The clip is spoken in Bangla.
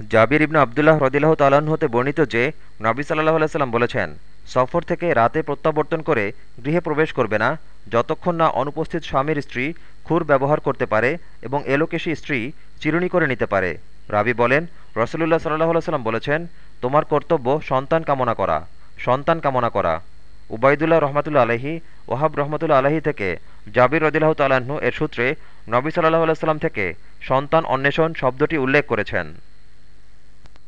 জাবির ইবনু আবদুল্লাহ রদিল্লাহ তাল্লাহ্ন হতে বর্ণিত যে, নবী সাল্লাহ আলাইসাল্লাম বলেছেন, সফর থেকে রাতে প্রত্যাবর্তন করে গৃহে প্রবেশ করবে না, যতক্ষণ না অনুপস্থিত স্বামীর স্ত্রী খুর ব্যবহার করতে পারে এবং এলোকেশি স্ত্রী চিরুনি করে নিতে পারে। রাবি বলেন রসুল্লাহ সাল্লাহ সাল্লাম বলেছেন, তোমার কর্তব্য সন্তান কামনা করা, সন্তান কামনা করা। উবায়দুল্লাহ রহমতুল্লা আলহি ওহাব রহমতুল্লা আলহি থেকে জাবির রদিল্লাহ তালাহু এর সূত্রে নবী সাল্লাহ আলাইসাল্লাম থেকে সন্তান অন্বেষণ শব্দটি উল্লেখ করেছেন।